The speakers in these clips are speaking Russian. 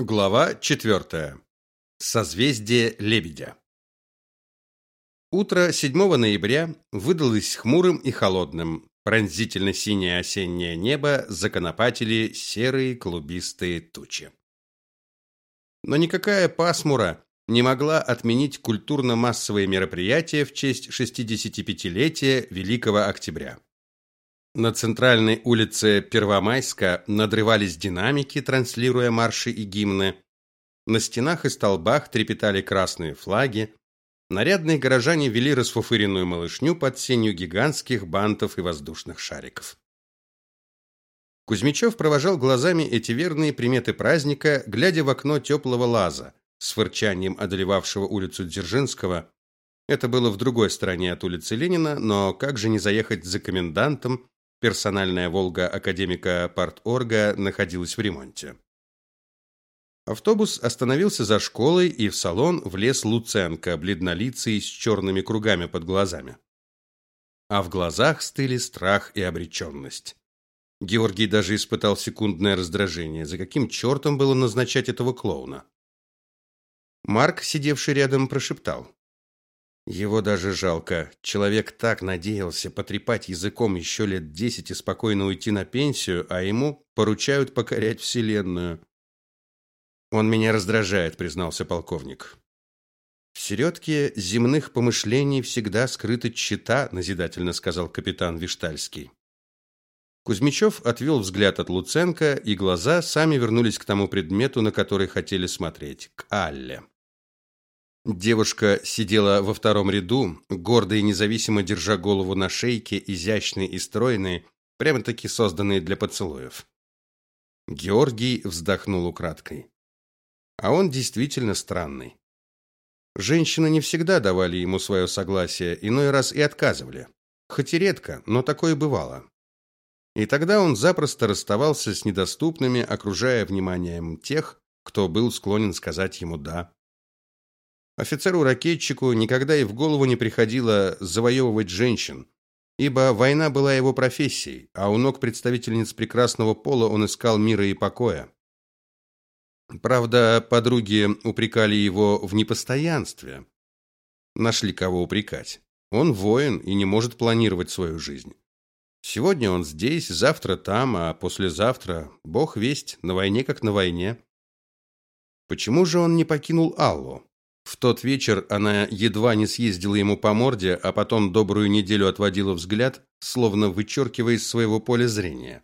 Глава 4. Созвездие Лебедя. Утро 7 ноября выдалось хмурым и холодным. Пронзительно синее осеннее небо законопатили серые клубистые тучи. Но никакая пасмура не могла отменить культурно-массовые мероприятия в честь 65-летия Великого Октября. На центральной улице Первомайска надрывались динамики, транслируя марши и гимны. На стенах и столбах трепетали красные флаги. Нарядные горожане вели расфуфыренную малышню под сенью гигантских бантов и воздушных шариков. Кузьмичев провожал глазами эти верные приметы праздника, глядя в окно теплого лаза, с фырчанием одолевавшего улицу Дзержинского. Это было в другой стороне от улицы Ленина, но как же не заехать за комендантом Персональная Волга академика Парторга находилась в ремонте. Автобус остановился за школой, и в салон влез Луценко, бледнолицый с черными кругами под глазами. А в глазах стыли страх и обреченность. Георгий даже испытал секундное раздражение. За каким чертом было назначать этого клоуна? Марк, сидевший рядом, прошептал: его даже жалко. Человек так надеялся потрепать языком еще лет десять и спокойно уйти на пенсию, а ему поручают покорять вселенную. Он меня раздражает, признался полковник. В середке земных помышлений всегда скрыта чита, назидательно сказал капитан Виштальский. Кузьмичев отвел взгляд от Луценко, и глаза сами вернулись к тому предмету, на который хотели смотреть, к Алле. Девушка сидела во втором ряду, гордо и независимо держа голову на шейке, изящной и стройной, прямо-таки созданной для поцелуев. Георгий вздохнул украдкой. А он действительно странный. Женщины не всегда давали ему свое согласие, иной раз и отказывали. Хоть и редко, но такое бывало. И тогда он запросто расставался с недоступными, окружая вниманием тех, кто был склонен сказать ему «да». Офицеру-ракетчику никогда и в голову не приходило завоевывать женщин, ибо война была его профессией, а у ног представительниц прекрасного пола он искал мира и покоя. Правда, подруги упрекали его в непостоянстве. Нашли кого упрекать. Он воин и не может планировать свою жизнь. Сегодня он здесь, завтра там, а послезавтра бог весть, на войне как на войне. Почему же он не покинул Аллу? В тот вечер она едва не съездила ему по морде, а потом добрую неделю отводила взгляд, словно вычеркивая из своего поля зрения.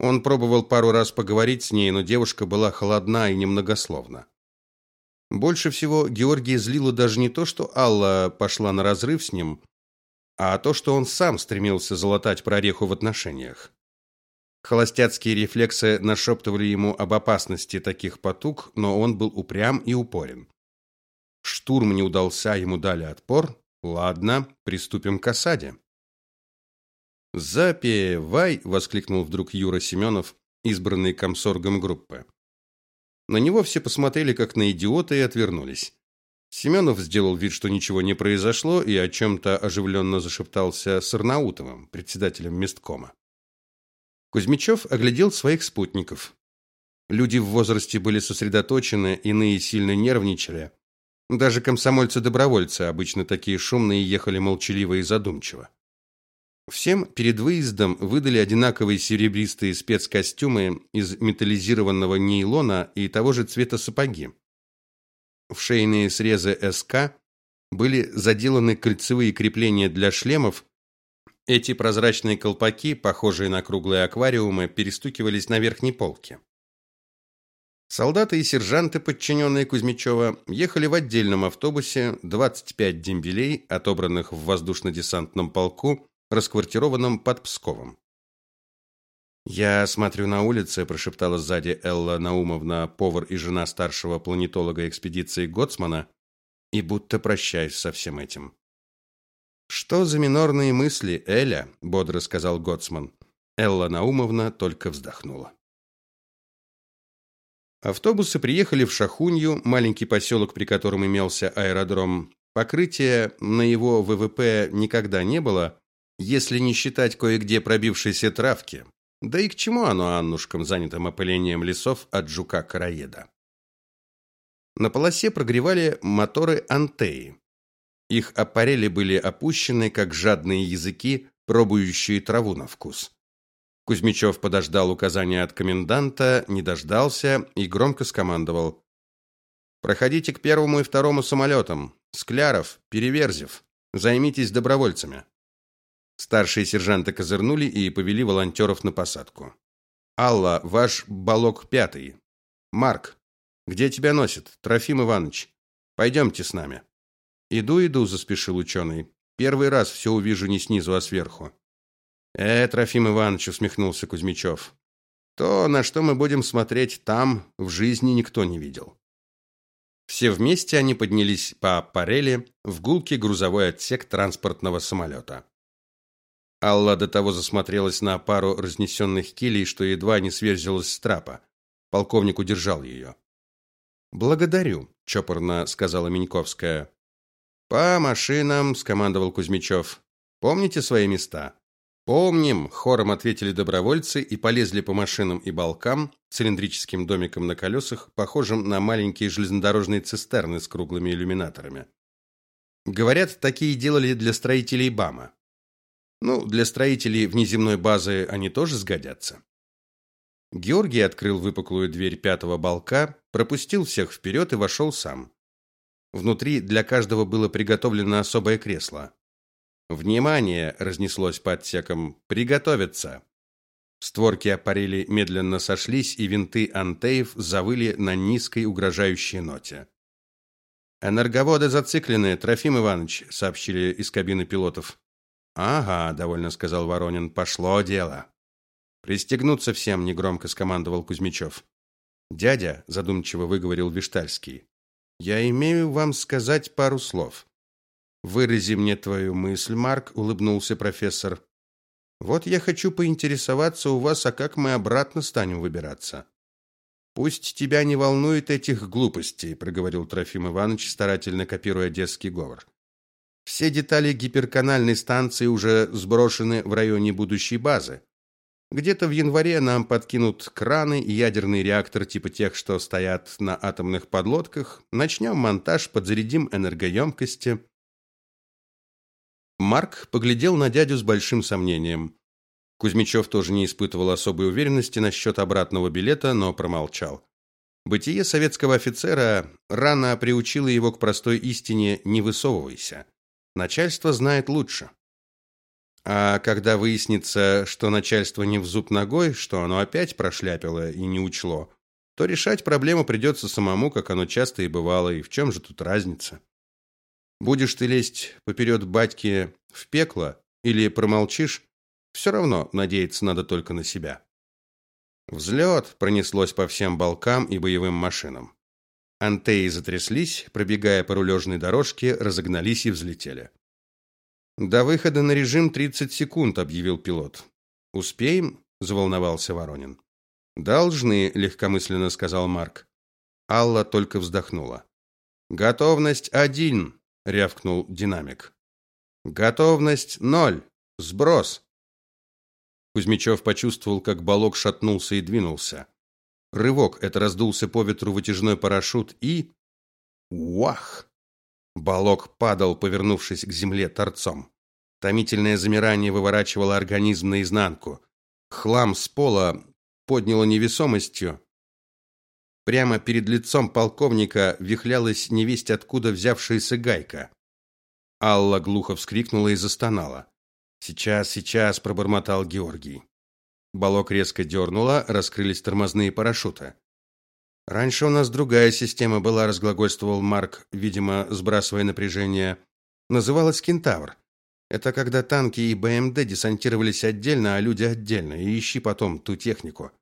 Он пробовал пару раз поговорить с ней, но девушка была холодна и немногословна. Больше всего Георгия злило даже не то, что Алла пошла на разрыв с ним, а то, что он сам стремился залатать прореху в отношениях. Холостяцкие рефлексы нашептывали ему об опасности таких потуг, но он был упрям и упорен. Штурм не удался, ему дали отпор. Ладно, приступим к осаде. Запевай, воскликнул вдруг Юра Семенов, избранный комсоргом группы. На него все посмотрели как на идиота и отвернулись. Семенов сделал вид, что ничего не произошло, и о чем то оживленно зашептался с Арнаутовым, председателем месткома. Кузьмичев оглядел своих спутников. Люди в возрасте были сосредоточены, иные сильно нервничали, даже комсомольцы-добровольцы, обычно такие шумные, ехали молчаливо и задумчиво. Всем перед выездом выдали одинаковые серебристые спецкостюмы из металлизированного нейлона и того же цвета сапоги. В шейные срезы СК были заделаны кольцевые крепления для шлемов. Эти прозрачные колпаки, похожие на круглые аквариумы, перестукивались на верхней полке. Солдаты и сержанты, подчиненные Кузьмичева, ехали в отдельном автобусе, 25 дембелей, отобранных в воздушно-десантном полку, расквартированном под Псковом. Я смотрю на улице, прошептала сзади Элла Наумовна, повар и жена старшего планетолога экспедиции Гоцмана, и будто прощаюсь со всем этим. Что за минорные мысли, Эля, бодро сказал Гоцман. Элла Наумовна только вздохнула. Автобусы приехали в Шахунью, маленький поселок, при котором имелся аэродром. Покрытия на его ВВП никогда не было, если не считать кое-где пробившейся травки. Да и к чему оно Аннушкам, занятым опылением лесов от жука-караеда? На полосе прогревали моторы Антеи. Их аппарели были опущены, как жадные языки, пробующие траву на вкус. Кузьмичев подождал указания от коменданта, не дождался и громко скомандовал: "Проходите к первому и второму самолетам. Скляров, Переверзев, займитесь добровольцами". Старшие сержанты козырнули и повели волонтеров на посадку. Алла, ваш балок пятый. Марк, где тебя носит? Трофим Иванович. Пойдемте с нами. Иду, иду, заспешил ученый. Первый раз все увижу не снизу, а сверху. Э, Трофим Иванович усмехнулся Кузьмичев. То, на что мы будем смотреть там, в жизни никто не видел. Все вместе они поднялись по аппарели в гулкий грузовой отсек транспортного самолета. Алла до того засмотрелась на пару разнесенных килей, что едва не сверзилась с трапа. Полковник удержал ее. «Благодарю», — чопорно сказала Миньковская. «По машинам», — скомандовал Кузьмичев. «Помните свои места?» Помним, хором ответили добровольцы и полезли по машинам и балкам, цилиндрическим домикам на колесах, похожим на маленькие железнодорожные цистерны с круглыми иллюминаторами. Говорят, такие делали для строителей БАМа. Ну, для строителей внеземной базы они тоже сгодятся. Георгий открыл выпуклую дверь пятого балка, пропустил всех вперед и вошел сам. Внутри для каждого было приготовлено особое кресло. Внимание, разнеслось по отсекам. Приготовиться. Створки аппарели медленно сошлись, и винты антеев завыли на низкой угрожающей ноте. Энерговоды зациклены, Трофим Иванович, сообщили из кабины пилотов. Ага, довольно сказал Воронин. Пошло дело. Пристегнуться всем, негромко скомандовал Кузьмичев. Дядя, задумчиво выговорил Виштальский. Я имею вам сказать пару слов. Вырази мне твою мысль, Марк, улыбнулся профессор. Вот я хочу поинтересоваться у вас, а как мы обратно станем выбираться? Пусть тебя не волнует этих глупостей, проговорил Трофим Иванович, старательно копируя детский говор. Все детали гиперканальной станции уже сброшены в районе будущей базы. Где-то в январе нам подкинут краны и ядерный реактор типа тех, что стоят на атомных подлодках. Начнем монтаж, подзарядим энергоемкости. Марк поглядел на дядю с большим сомнением. Кузьмичев тоже не испытывал особой уверенности насчет обратного билета, но промолчал. Бытие советского офицера рано приучило его к простой истине «не высовывайся». Начальство знает лучше. А когда выяснится, что начальство не в зуб ногой, что оно опять прошляпило и не учло, то решать проблему придется самому, как оно часто и бывало, и в чем же тут разница? Будешь ты лезть поперед батьки в пекло или промолчишь, все равно надеяться надо только на себя. Взлет пронеслось по всем балкам и боевым машинам. Антеи затряслись, пробегая по рулежной дорожке, разогнались и взлетели. До выхода на режим 30 секунд, объявил пилот. Успеем? заволновался Воронин. Должны, легкомысленно сказал Марк. Алла только вздохнула. Готовность один рявкнул динамик. Готовность ноль. Сброс. Кузьмичев почувствовал, как балок шатнулся и двинулся. Рывок это раздулся по ветру вытяжной парашют и уах. Балок падал, повернувшись к земле торцом. Томительное замирание выворачивало организм наизнанку. Хлам с пола подняло невесомостью, Прямо перед лицом полковника вихлялась невесть откуда взявшаяся гайка. Алла глухо вскрикнула и застонала. "Сейчас, сейчас", пробормотал Георгий. Балок резко дернуло, раскрылись тормозные парашюты. Раньше у нас другая система была, разглагольствовал Марк, видимо, сбрасывая напряжение. Называлась Кентавр. Это когда танки и БМД десантировались отдельно, а люди отдельно, и ищи потом ту технику.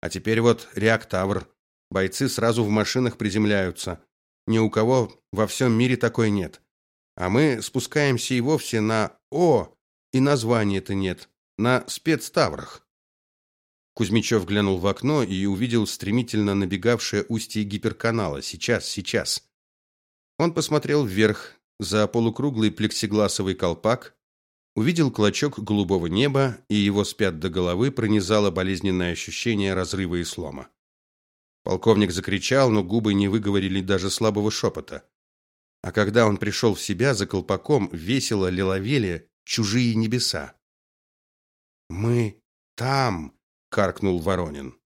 А теперь вот Реактавр. Бойцы сразу в машинах приземляются. Ни у кого во всем мире такой нет. А мы спускаемся и вовсе на О, и названия-то нет, на спецтаврах. Кузьмичев глянул в окно и увидел стремительно набегавшее устье гиперканала. Сейчас, сейчас. Он посмотрел вверх за полукруглый плексигласовый колпак. увидел клочок голубого неба, и его спят до головы пронизало болезненное ощущение разрыва и слома. Полковник закричал, но губы не выговорили даже слабого шепота. А когда он пришел в себя, за колпаком весело лиловели чужие небеса. «Мы там!» — каркнул Воронин.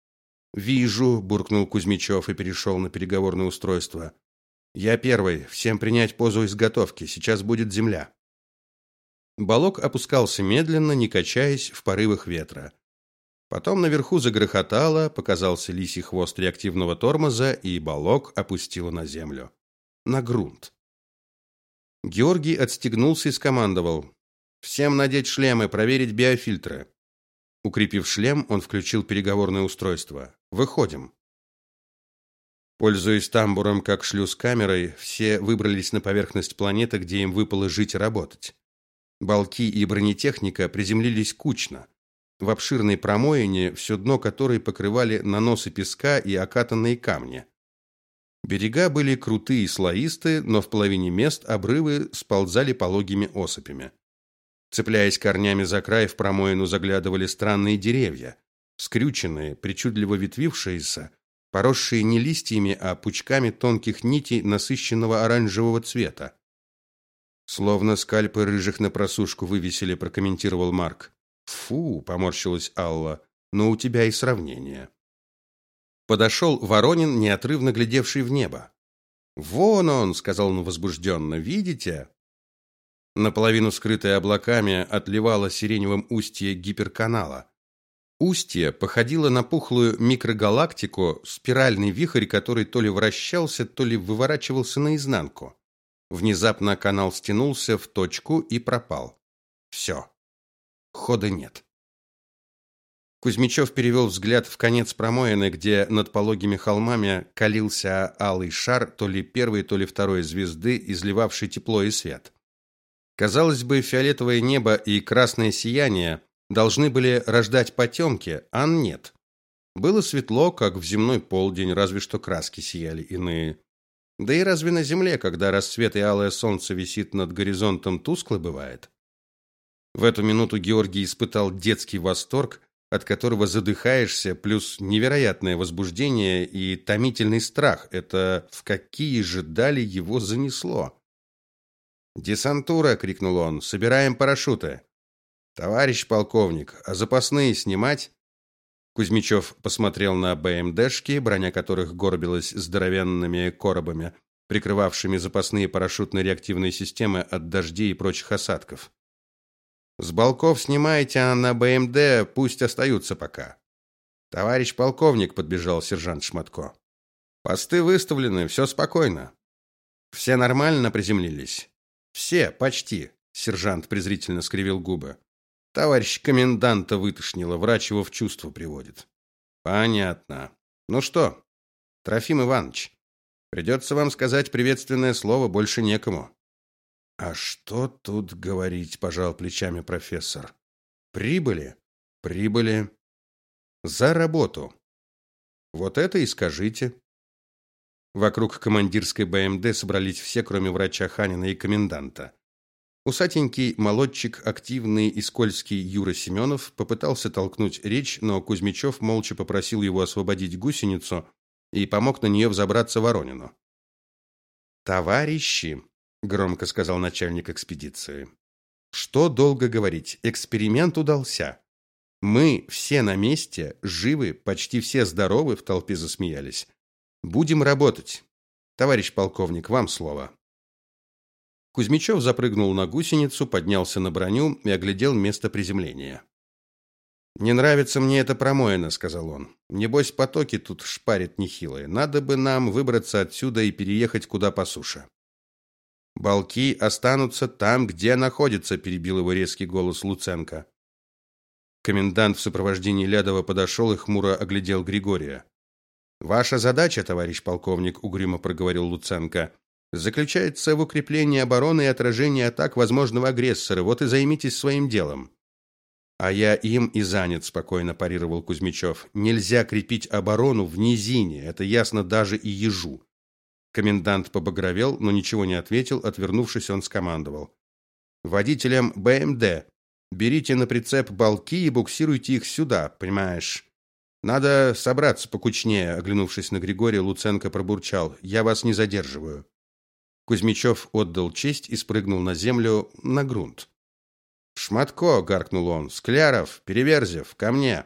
«Вижу», — буркнул Кузьмичев и перешел на переговорное устройство. «Я первый. Всем принять позу изготовки. Сейчас будет земля». Балок опускался медленно, не качаясь в порывах ветра. Потом наверху загрохотало, показался лисий хвост реактивного тормоза, и балок опустило на землю. На грунт. Георгий отстегнулся и скомандовал. «Всем надеть шлемы, проверить биофильтры». Укрепив шлем, он включил переговорное устройство. «Выходим». Пользуясь тамбуром как шлюз-камерой, все выбрались на поверхность планеты, где им выпало жить и работать. Балки и бронетехника приземлились кучно. В обширной промоине, все дно которой покрывали наносы песка и окатанные камни. Берега были крутые и слоистые, но в половине мест обрывы сползали пологими осыпями. Цепляясь корнями за край, в промоину заглядывали странные деревья, скрюченные, причудливо ветвившиеся, поросшие не листьями, а пучками тонких нитей насыщенного оранжевого цвета. Словно скальпы рыжих на просушку вывесили, прокомментировал Марк. Фу, поморщилась Алла. Но у тебя и сравнение. Подошел Воронин, неотрывно глядевший в небо. Вон он, сказал он возбужденно. Видите? Наполовину скрытое облаками отливало сиреневым устье гиперканала. Устье походило на пухлую микрогалактику, спиральный вихрь, который то ли вращался, то ли выворачивался наизнанку. Внезапно канал стянулся в точку и пропал. Все. Хода нет. Кузьмичев перевел взгляд в конец промоины, где над пологими холмами калился алый шар, то ли первой, то ли второй звезды, изливавший тепло и свет. Казалось бы, фиолетовое небо и красное сияние должны были рождать потемки, а нет. Было светло, как в земной полдень, разве что краски сияли иные. Да и разве на земле, когда рассвет и алое солнце висит над горизонтом, тускло бывает? В эту минуту Георгий испытал детский восторг, от которого задыхаешься, плюс невероятное возбуждение и томительный страх. Это в какие же дали его занесло? «Десантура!» — крикнул он. «Собираем парашюты!» «Товарищ полковник, а запасные снимать?» Кузьмичев посмотрел на БМДшки, броня которых горбилась здоровенными коробами, прикрывавшими запасные парашютно-реактивные системы от дождей и прочих осадков. С балков снимайте, а на БМД пусть остаются пока. Товарищ полковник, подбежал сержант Шматко. Посты выставлены, все спокойно. Все нормально приземлились. Все, почти. Сержант презрительно скривил губы. Товарищ коменданта вытошнило, врач его в чувство приводит. Понятно. Ну что, Трофим Иванович, придется вам сказать приветственное слово, больше некому. А что тут говорить, пожал плечами профессор. Прибыли, прибыли за работу. Вот это и скажите. Вокруг командирской БМД собрались все, кроме врача Ханина и коменданта. Усатенький молодчик, активный и скользкий Юра Семенов попытался толкнуть речь, но Кузьмичев молча попросил его освободить гусеницу и помог на нее взобраться Воронину. «Товарищи!» – громко сказал начальник экспедиции. «Что долго говорить? Эксперимент удался. Мы все на месте, живы, почти все здоровы», – в толпе засмеялись. «Будем работать. Товарищ полковник, вам слово». Кузьмичев запрыгнул на гусеницу, поднялся на броню и оглядел место приземления. «Не нравится мне эта промоина», — сказал он. «Небось, потоки тут шпарят нехилые. Надо бы нам выбраться отсюда и переехать куда по суше». «Балки останутся там, где находятся», — перебил его резкий голос Луценко. Комендант в сопровождении Лядова подошел и хмуро оглядел Григория. «Ваша задача, товарищ полковник», — угрюмо проговорил Луценко, заключается в укреплении обороны и отражении атак возможного агрессора. Вот и займитесь своим делом. А я им и занят, спокойно парировал Кузьмичев. Нельзя крепить оборону в низине, это ясно даже и ежу. Комендант побагровел, но ничего не ответил, отвернувшись, он скомандовал: "Водителям БМД Берите на прицеп балки и буксируйте их сюда, понимаешь? Надо собраться покучнее, оглянувшись на Григория, Луценко пробурчал: "Я вас не задерживаю". Кузьмичев отдал честь и спрыгнул на землю, на грунт. "Шматко", гаркнул он. "Скляров, Переверзев, ко мне".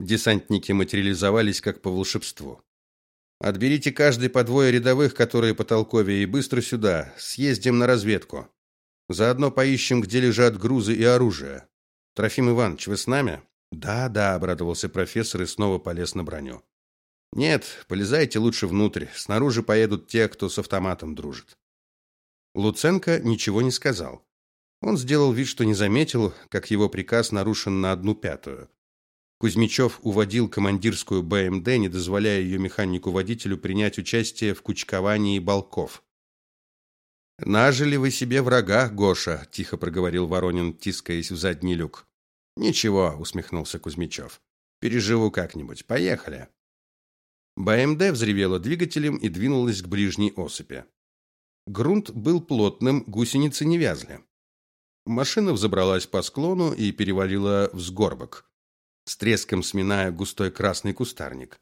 Десантники материализовались как по волшебству. Отберите каждый по двое рядовых, которые по толковее, и быстро сюда. Съездим на разведку. Заодно поищем, где лежат грузы и оружие. Трофим Иванович, вы с нами? Да, да, обрадовался профессор и снова полез на броню. Нет, полезайте лучше внутрь. Снаружи поедут те, кто с автоматом дружит. Луценко ничего не сказал. Он сделал вид, что не заметил, как его приказ нарушен на одну пятую. Кузьмичев уводил командирскую БМД, не дозволяя ее механику-водителю принять участие в кучковании балков. Нажили вы себе врага, Гоша, тихо проговорил Воронин, тискаясь в задний люк. Ничего, усмехнулся Кузьмичев. Переживу как-нибудь. Поехали. БМД взревела двигателем и двинулась к ближней осыпи. Грунт был плотным, гусеницы не вязли. Машина взобралась по склону и перевалила в сгорбок с треском сминая густой красный кустарник.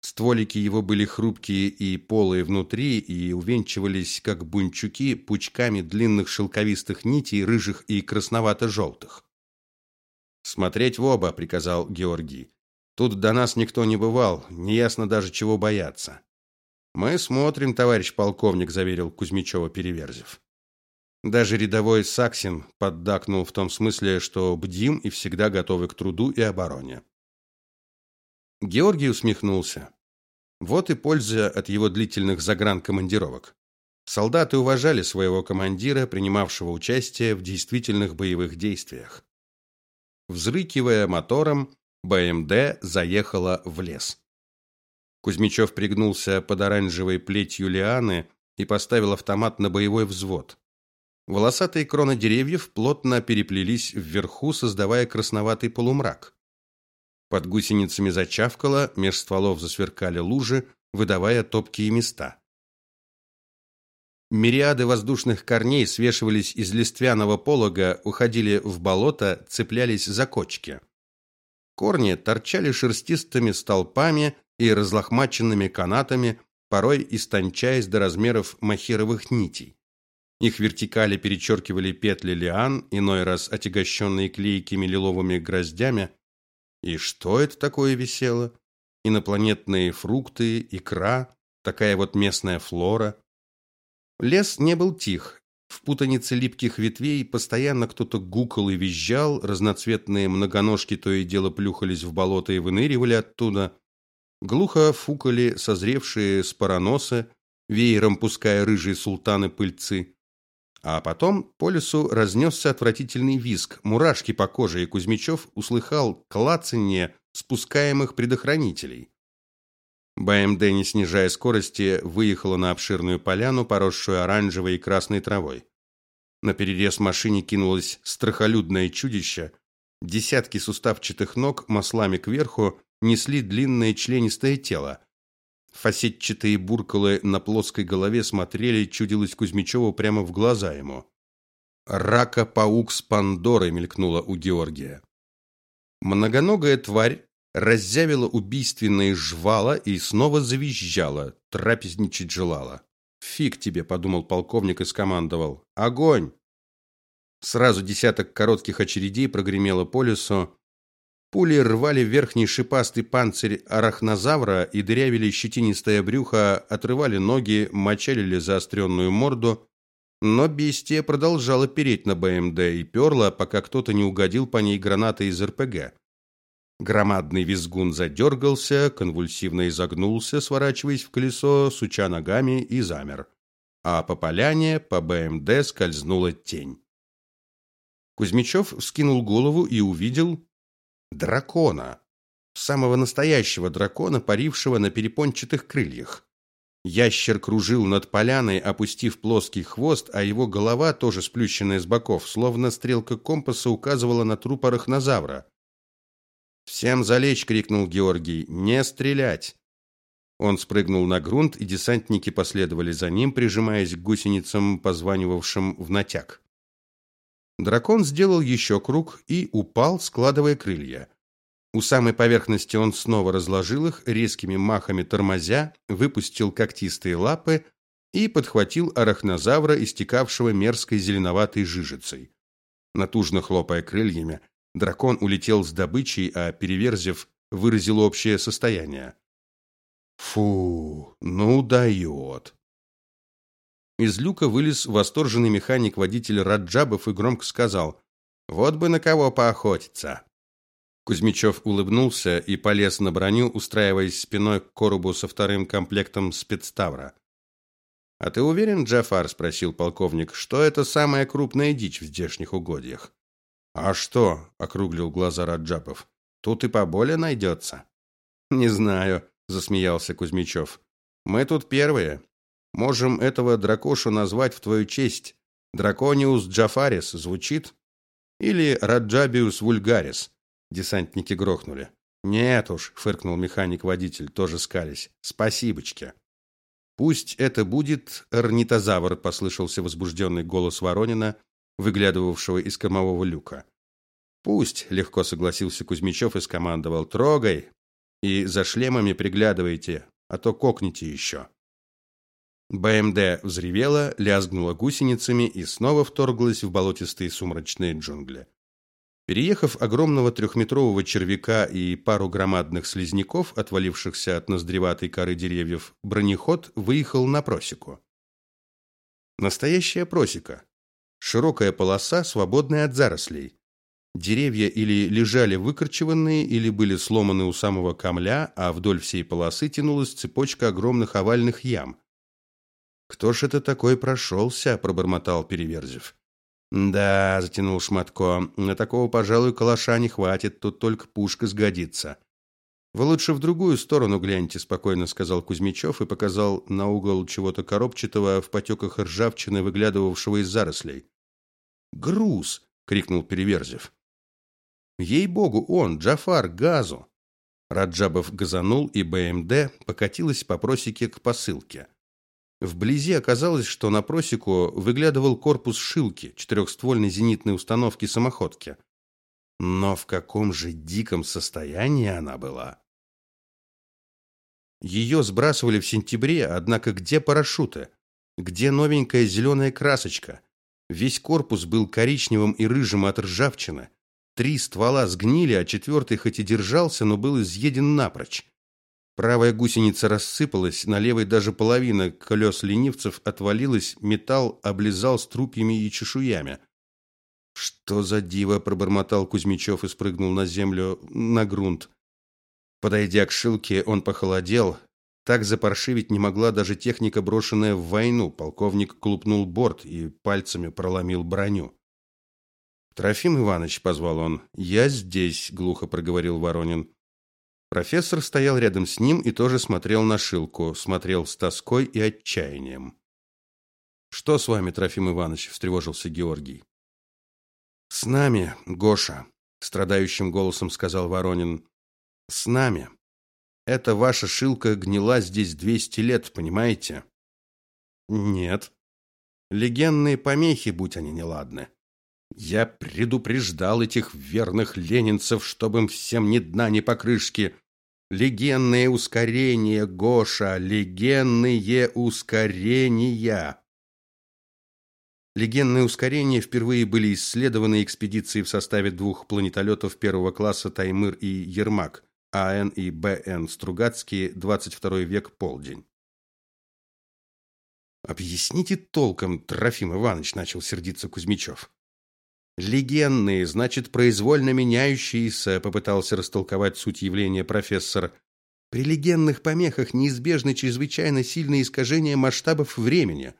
Стволики его были хрупкие и полые внутри и увенчивались, как бунчуки, пучками длинных шелковистых нитей, рыжих и красновато-желтых. «Смотреть в оба», — приказал Георгий. «Тут до нас никто не бывал, неясно даже, чего бояться». «Мы смотрим, товарищ полковник», — заверил Кузьмичева Переверзев. Даже рядовой Саксин поддакнул в том смысле, что бдим и всегда готовы к труду и обороне. Георгий усмехнулся. Вот и польза от его длительных загранкомандировок. Солдаты уважали своего командира, принимавшего участие в действительных боевых действиях. Взрыкивая мотором, БМД заехала в лес. Кузьмичев пригнулся под оранжевой плетью лианы и поставил автомат на боевой взвод. Волосатые кроны деревьев плотно переплелись вверху, создавая красноватый полумрак. Под гусеницами зачавкало, меж стволов засверкали лужи, выдавая топкие места. Мириады воздушных корней свешивались из листвяного полога, уходили в болото, цеплялись за кочки. Корни торчали шерстистыми столпами и разлохмаченными канатами, порой истончаясь до размеров махеровых нитей. Их вертикали перечеркивали петли лиан, иной раз отягощенные клейкими лиловыми гроздями. И что это такое висело? Инопланетные фрукты, икра, такая вот местная флора. Лес не был тих. В путанице липких ветвей постоянно кто-то гукал и визжал, разноцветные многоножки то и дело плюхались в болото и выныривали оттуда. Глухо фукали созревшие спороносы, веером пуская рыжие султаны пыльцы. А потом по лесу разнесся отвратительный визг, мурашки по коже, и Кузьмичев услыхал клацанье спускаемых предохранителей. БМД, не снижая скорости, выехала на обширную поляну, поросшую оранжевой и красной травой. На перерез машине кинулось страхолюдное чудище. Десятки суставчатых ног маслами кверху несли длинное членистое тело. Фасетчатые буркалы на плоской голове смотрели, чудилось Кузьмичеву прямо в глаза ему. Рака-паук с Пандорой мелькнула у Георгия. Многоногая тварь раззявила убийственные жвала и снова завизжала, трапезничать желала. «Фиг тебе», — подумал полковник и скомандовал. «Огонь!» Сразу десяток коротких очередей прогремело по лесу, Пули рвали верхний шипастый панцирь арахнозавра и дырявили щетинистое брюхо, отрывали ноги, мочалили заостренную морду, но бестия продолжала переть на БМД и перла, пока кто-то не угодил по ней гранатой из РПГ. Громадный визгун задергался, конвульсивно изогнулся, сворачиваясь в колесо, суча ногами и замер. А по поляне по БМД скользнула тень. Кузьмичев вскинул голову и увидел дракона, самого настоящего дракона, парившего на перепончатых крыльях. Ящер кружил над поляной, опустив плоский хвост, а его голова, тоже сплющенная с боков, словно стрелка компаса указывала на труп арахнозавра. «Всем залечь!» — крикнул Георгий. «Не стрелять!» Он спрыгнул на грунт, и десантники последовали за ним, прижимаясь к гусеницам, позванивавшим в натяг. Дракон сделал еще круг и упал, складывая крылья. У самой поверхности он снова разложил их, резкими махами тормозя, выпустил когтистые лапы и подхватил арахнозавра, истекавшего мерзкой зеленоватой жижицей. Натужно хлопая крыльями, дракон улетел с добычей, а переверзев, выразил общее состояние. Фу, ну дает. Из люка вылез восторженный механик-водитель Раджабов и громко сказал: "Вот бы на кого поохотиться". Кузьмичев улыбнулся и полез на броню, устраиваясь спиной к коробу со вторым комплектом спецтавра. А ты уверен, Джафар, спросил полковник, что это самая крупная дичь в здешних угодьях? А что? округлил глаза Раджабов. Тут и поболее найдется». Не знаю, засмеялся Кузьмичев. Мы тут первые. Можем этого дракошу назвать в твою честь. Дракониус Джафарис звучит? Или Раджабиус вульгарис? Десантники грохнули. Нет уж, фыркнул механик-водитель, тоже скались. Спасибочки. Пусть это будет орнитозавр, послышался возбужденный голос Воронина, выглядывавшего из кормового люка. Пусть, легко согласился Кузьмичев и скомандовал: "Трогай и за шлемами приглядывайте, а то кокните еще». БМД взревела, лязгнула гусеницами и снова вторглась в болотистые сумрачные джунгли. Переехав огромного трехметрового червяка и пару громадных слизняков, отвалившихся от ноздреватой коры деревьев, бронеход выехал на просеку. Настоящая просека. Широкая полоса, свободная от зарослей. Деревья или лежали выкорчеванные, или были сломаны у самого камля, а вдоль всей полосы тянулась цепочка огромных овальных ям. Кто ж это такой прошелся?» – пробормотал Переверзев. Да, затянул Шматко. На такого, пожалуй, калаша не хватит, тут только пушка сгодится. Вы лучше в другую сторону гляньте, спокойно сказал Кузьмичев и показал на угол чего-то коробчатого в потеках ржавчины, выглядывавшего из зарослей. Груз, крикнул Переверзев. Ей-богу, он, Джафар, газу. Раджабов газанул, и БМД покатилась по просеке к посылке. Вблизи оказалось, что на просеку выглядывал корпус Шилки, четырехствольной зенитной установки самоходки. Но в каком же диком состоянии она была? Ее сбрасывали в сентябре, однако где парашюты? Где новенькая зеленая красочка? Весь корпус был коричневым и рыжим от ржавчины. Три ствола сгнили, а четвертый хоть и держался, но был изъеден напрочь. Правая гусеница рассыпалась, на левой даже половина колес ленивцев отвалилась, металл облизал струпьями и чешуями. Что за диво, пробормотал Кузьмичев и спрыгнул на землю, на грунт. Подойдя к шилке, он похолодел. Так запаршивить не могла даже техника, брошенная в войну. Полковник клупнул борт и пальцами проломил броню. Трофим Иванович позвал он. Я здесь, глухо проговорил Воронин. Профессор стоял рядом с ним и тоже смотрел на Шилку, смотрел с тоской и отчаянием. Что с вами, Трофим Иванович, встревожился Георгий. С нами, Гоша, страдающим голосом сказал Воронин. С нами. Эта ваша Шилка гнила здесь двести лет, понимаете? Нет. Легенные помехи, будь они неладны. Я предупреждал этих верных ленинцев, чтобы им всем ни дна, ни покрышки. Легенные ускорения, Гоша, легенные ускорения. Легенные ускорения впервые были исследованы экспедицией в составе двух планетолетов первого класса Таймыр и Ермак, АН и БН Стругацкие, 22 век, полдень. Объясните толком, Трофим Иванович, начал сердиться Кузьмичев. Легенные, значит, произвольно меняющиеся, попытался растолковать суть явления профессор. При легенных помехах неизбежны чрезвычайно сильные искажения масштабов времени.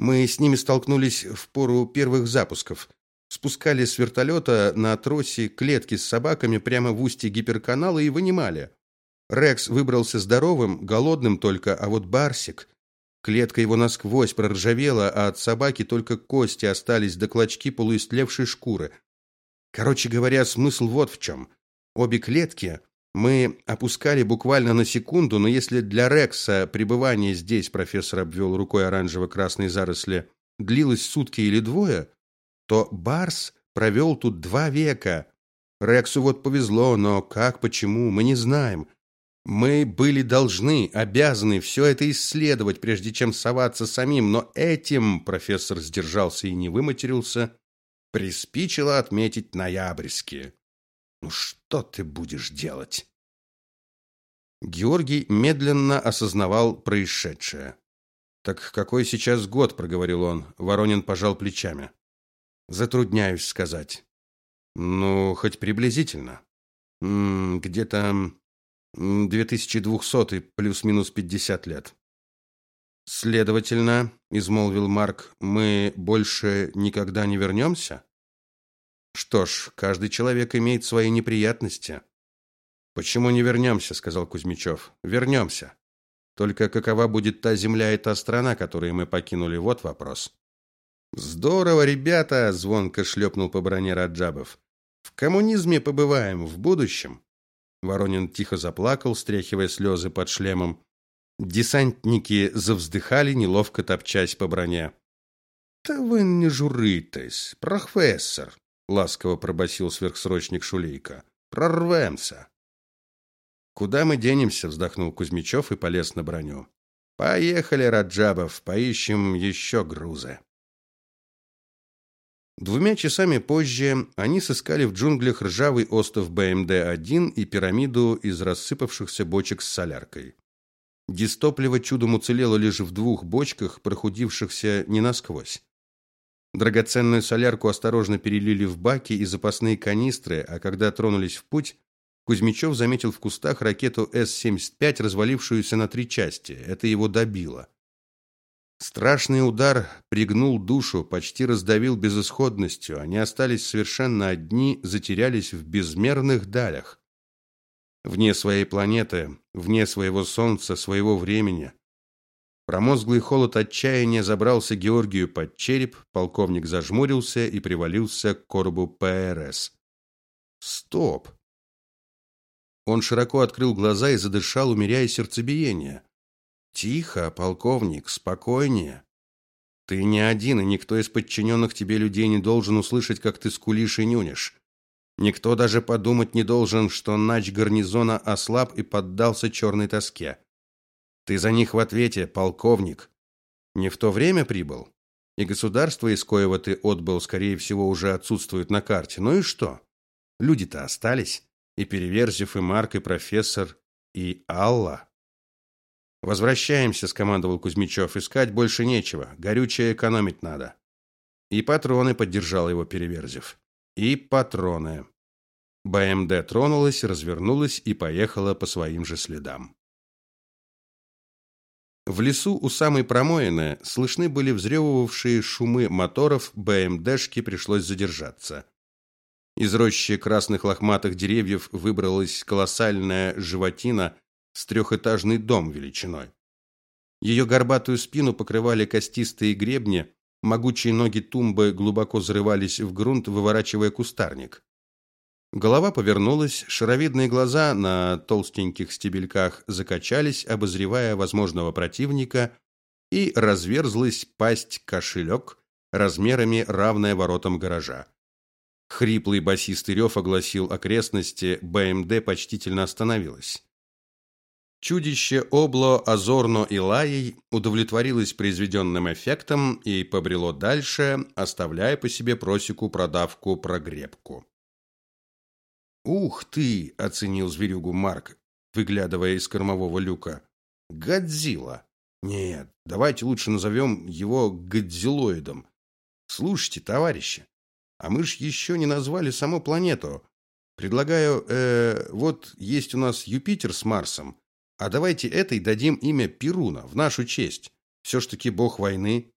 Мы с ними столкнулись в пору первых запусков. Спускали с вертолета на тросе клетки с собаками прямо в устье гиперканала и вынимали. Рекс выбрался здоровым, голодным только, а вот Барсик Клетка его насквозь проржавела, а от собаки только кости остались до клочки полуистлевшей шкуры. Короче говоря, смысл вот в чем. Обе клетки мы опускали буквально на секунду, но если для Рекса пребывание здесь, профессор обвел рукой оранжево-красные заросли, длилось сутки или двое, что Барс провел тут два века. Рексу вот повезло, но как, почему, мы не знаем. Мы были должны, обязаны все это исследовать, прежде чем соваться самим, но этим профессор сдержался и не выматерился, приспичило отметить ноябрьские. Ну что ты будешь делать? Георгий медленно осознавал происшедшее. Так какой сейчас год, проговорил он. Воронин пожал плечами. Затрудняюсь сказать. Ну, хоть приблизительно. Где-то 2200 плюс-минус 50 лет. Следовательно, измолвил Марк, мы больше никогда не вернемся?» Что ж, каждый человек имеет свои неприятности. Почему не вернемся?» – сказал Кузьмичев. Вернемся. Только какова будет та земля и та страна, которые мы покинули, вот вопрос. Здорово, ребята, звонко шлепнул по броне Раджабов. В коммунизме побываем в будущем. Воронин тихо заплакал, стряхивая слезы под шлемом. Десантники завздыхали, неловко топчась по броне. "Та вы не журитесь, профессор", ласково пробасил сверхсрочник Шулейка. "Прорвемся". Куда мы денемся, вздохнул Кузьмичев и полез на броню. Поехали, Раджабов, поищем еще грузы. Двумя часами позже они сыскали в джунглях ржавый остов БМД-1 и пирамиду из рассыпавшихся бочек с соляркой. Дистопливо чудом уцелело лишь в двух бочках, прохудившихся не насквозь. Драгоценную солярку осторожно перелили в баки и запасные канистры, а когда тронулись в путь, Кузьмичев заметил в кустах ракету С-75, развалившуюся на три части. Это его добило. Страшный удар пригнул душу, почти раздавил безысходностью. Они остались совершенно одни, затерялись в безмерных далях. Вне своей планеты, вне своего солнца, своего времени. Промозглый холод отчаяния забрался Георгию под череп, полковник зажмурился и привалился к коробу ПРС. Стоп. Он широко открыл глаза и задышал, умеряя сердцебиение. Тихо, полковник, спокойнее. Ты не один, и никто из подчиненных тебе людей не должен услышать, как ты скулишь и нюнешь. Никто даже подумать не должен, что нач гарнизона ослаб и поддался черной тоске. Ты за них в ответе, полковник. Не в то время прибыл, и государство, из коего ты отбыл, скорее всего, уже отсутствует на карте. Ну и что? Люди-то остались, и Переверзев, и Марк, и профессор, и Алла. Возвращаемся, скомандовал Кузьмичев. Искать больше нечего, горючее экономить надо. И патроны поддержал его Переверзев. И патроны. БМД тронулась, развернулась и поехала по своим же следам. В лесу у самой промоины слышны были взрёвывавшие шумы моторов, БМДшке пришлось задержаться. Из рощи красных лохматых деревьев выбралась колоссальная животина с трехэтажный дом величиной. Ее горбатую спину покрывали костистые гребни, могучие ноги тумбы глубоко зарывались в грунт, выворачивая кустарник. Голова повернулась, шаровидные глаза на толстеньких стебельках закачались, обозревая возможного противника, и разверзлась пасть кошелек размерами равная воротам гаража. Хриплый басистый рев огласил окрестности, БМД почтительно остановилась. Чудище Обло, Азорно и Лаей удовлетворилось произведенным эффектом и побрело дальше, оставляя по себе просеку продавку прогребку. «Ух ты!» – оценил зверюгу Марк, выглядывая из кормового люка. «Годзилла!» «Нет, давайте лучше назовем его Годзиллоидом. Слушайте, товарищи, а мы ж еще не назвали саму планету. Предлагаю, э, вот есть у нас Юпитер с Марсом, а давайте этой дадим имя Перуна в нашу честь. Все ж таки бог войны.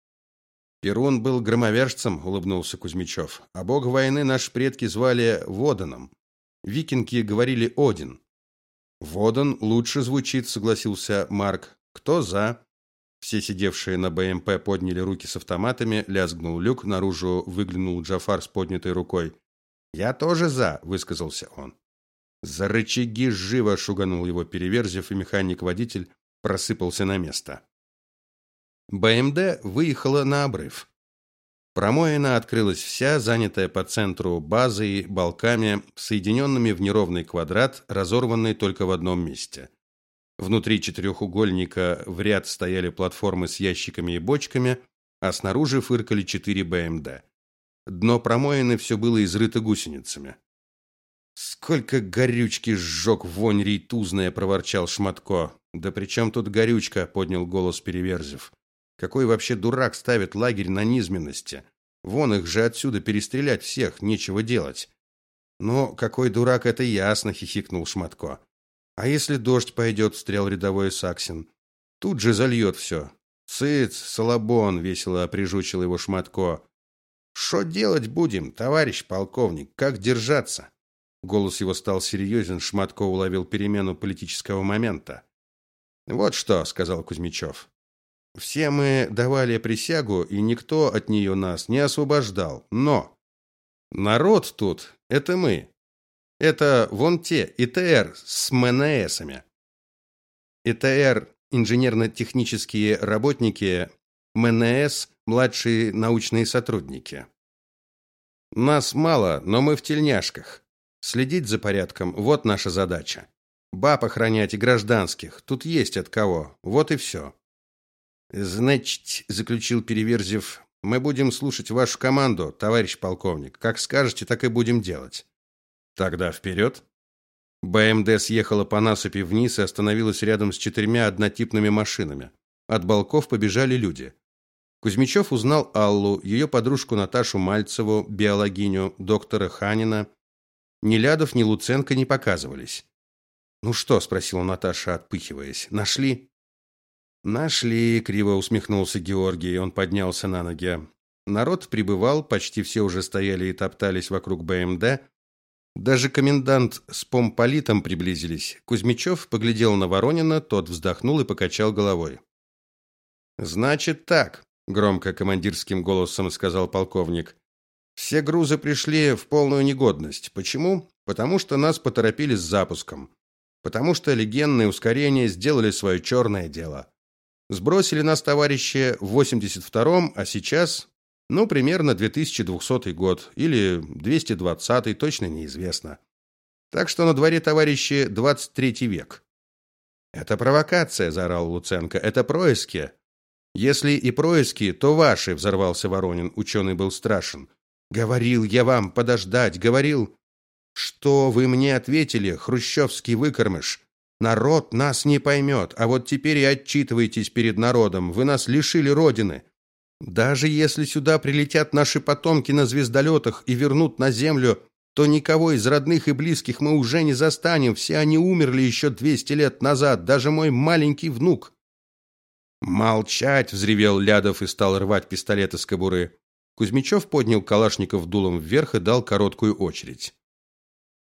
Перун был громовержцем, улыбнулся Кузьмичев. А бог войны наши предки звали Воданом. Викинги говорили Один. Водан лучше звучит, согласился Марк. Кто за? Все сидевшие на БМП подняли руки с автоматами, лязгнул люк, наружу выглянул Джафар с поднятой рукой. Я тоже за, высказался он. За рычаги живо шуганул его переверзев, и механик-водитель просыпался на место. БМД выехала на обрыв. Промоина открылась вся, занятая по центру базой балками, соединенными в неровный квадрат, разорванный только в одном месте. Внутри четырехугольника в ряд стояли платформы с ящиками и бочками, а снаружи фыркали четыре БМД. Дно промоины все было изрыто гусеницами. Сколько горючки сжег вонь рейтузная, проворчал Шматко. Да при чем тут горючка, поднял голос Переверзев. Какой вообще дурак ставит лагерь на низменности? Вон их же отсюда перестрелять всех, нечего делать. Но какой дурак это ясно, хихикнул Шматко. А если дождь пойдет, встрял рядовой Саксин. Тут же зальет все. Цыц, салабон, весело прижучил его Шматко. Что делать будем, товарищ полковник? Как держаться? Голос его стал серьезен, Шматко уловил перемену политического момента. Вот что, сказал Кузьмичев. Все мы давали присягу, и никто от нее нас не освобождал. Но народ тут это мы. Это вон те ИТР с МНСами. ИТР инженерно-технические работники, МНС младшие научные сотрудники. Нас мало, но мы в тельняшках. Следить за порядком вот наша задача. Баб охранять и гражданских. Тут есть от кого. Вот и все. Значит, заключил Переверзев, мы будем слушать вашу команду, товарищ полковник. Как скажете, так и будем делать. Тогда вперед!» БМД съехала по насыпи вниз и остановилась рядом с четырьмя однотипными машинами. От балков побежали люди. Кузьмичев узнал Аллу, ее подружку Наташу Мальцеву, биологиню, доктора Ханина, ни Лядов, ни Луценко не показывались. "Ну что?" спросила Наташа, отпыхиваясь. "Нашли?" "Нашли", криво усмехнулся Георгий, он поднялся на ноги. Народ прибывал, почти все уже стояли и топтались вокруг БМД. Даже комендант с помполитом приблизились. Кузьмичев поглядел на Воронина, тот вздохнул и покачал головой. Значит так, громко командирским голосом сказал полковник. Все грузы пришли в полную негодность. Почему? Потому что нас поторопили с запуском. Потому что легенные ускорения сделали свое черное дело. Сбросили нас товарищи в 82-м, а сейчас, ну, примерно 2200 год или 220 точно неизвестно. Так что на дворе, товарищи, 23 век. Это провокация, заорал Луценко. Это происки. Если и происки, то ваши, взорвался Воронин. Ученый был страшен. Говорил я вам подождать, говорил. Что вы мне ответили, хрущевский выкормыш? Народ нас не поймет, а вот теперь и отчитывайтесь перед народом. Вы нас лишили родины. Даже если сюда прилетят наши потомки на звездолетах и вернут на землю, то никого из родных и близких мы уже не застанем. Все они умерли еще двести лет назад, даже мой маленький внук. Молчать, взревел Лядов и стал рвать пистолет из кобуры. Кузьмичев поднял Калашников дулом вверх и дал короткую очередь.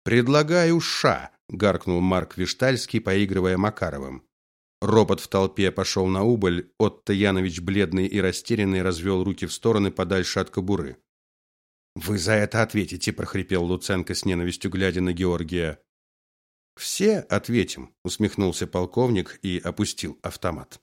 Предлагаю ша, гаркнул Марк Виштальский, поигрывая Макаровым. Ропот в толпе пошел на убыль. Отто Янович, бледный и растерянный, развел руки в стороны подальше от кобуры. Вы за это ответите, прохрипел Луценко с ненавистью глядя на Георгия. Все ответим, усмехнулся полковник и опустил автомат.